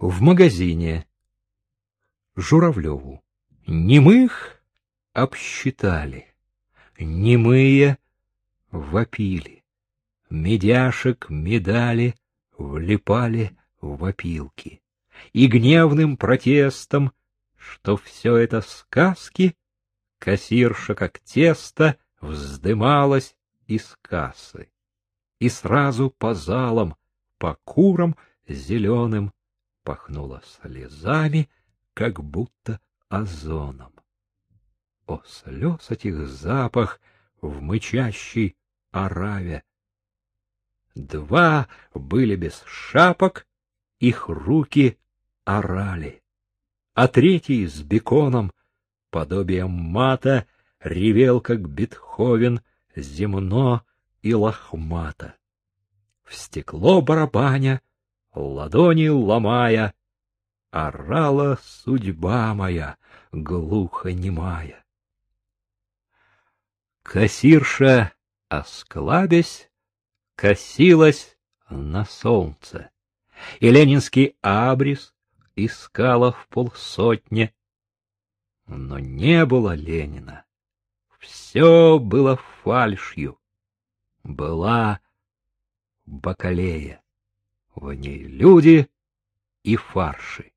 В магазине. Журавлеву. Немых обсчитали, немые вопили, медяшек медали влипали в опилки. И гневным протестом, что все это сказки, кассирша, как тесто, вздымалась из кассы. И сразу по залам, по курам зеленым пахнуло слезами, как будто озоном. О, слез этих запах в мычащей ораве! Два были без шапок, их руки орали, а третий с беконом, подобием мата, ревел, как Бетховен, земно и лохмато. В стекло барабаня, ладони ломая, орала судьба моя, глухо немая. Кассирша, осклабясь, косилась на солнце, и ленинский абрис искала в полсотни. Но не было Ленина. Все было фальшью. Была бакалея. В ней люди и фарши.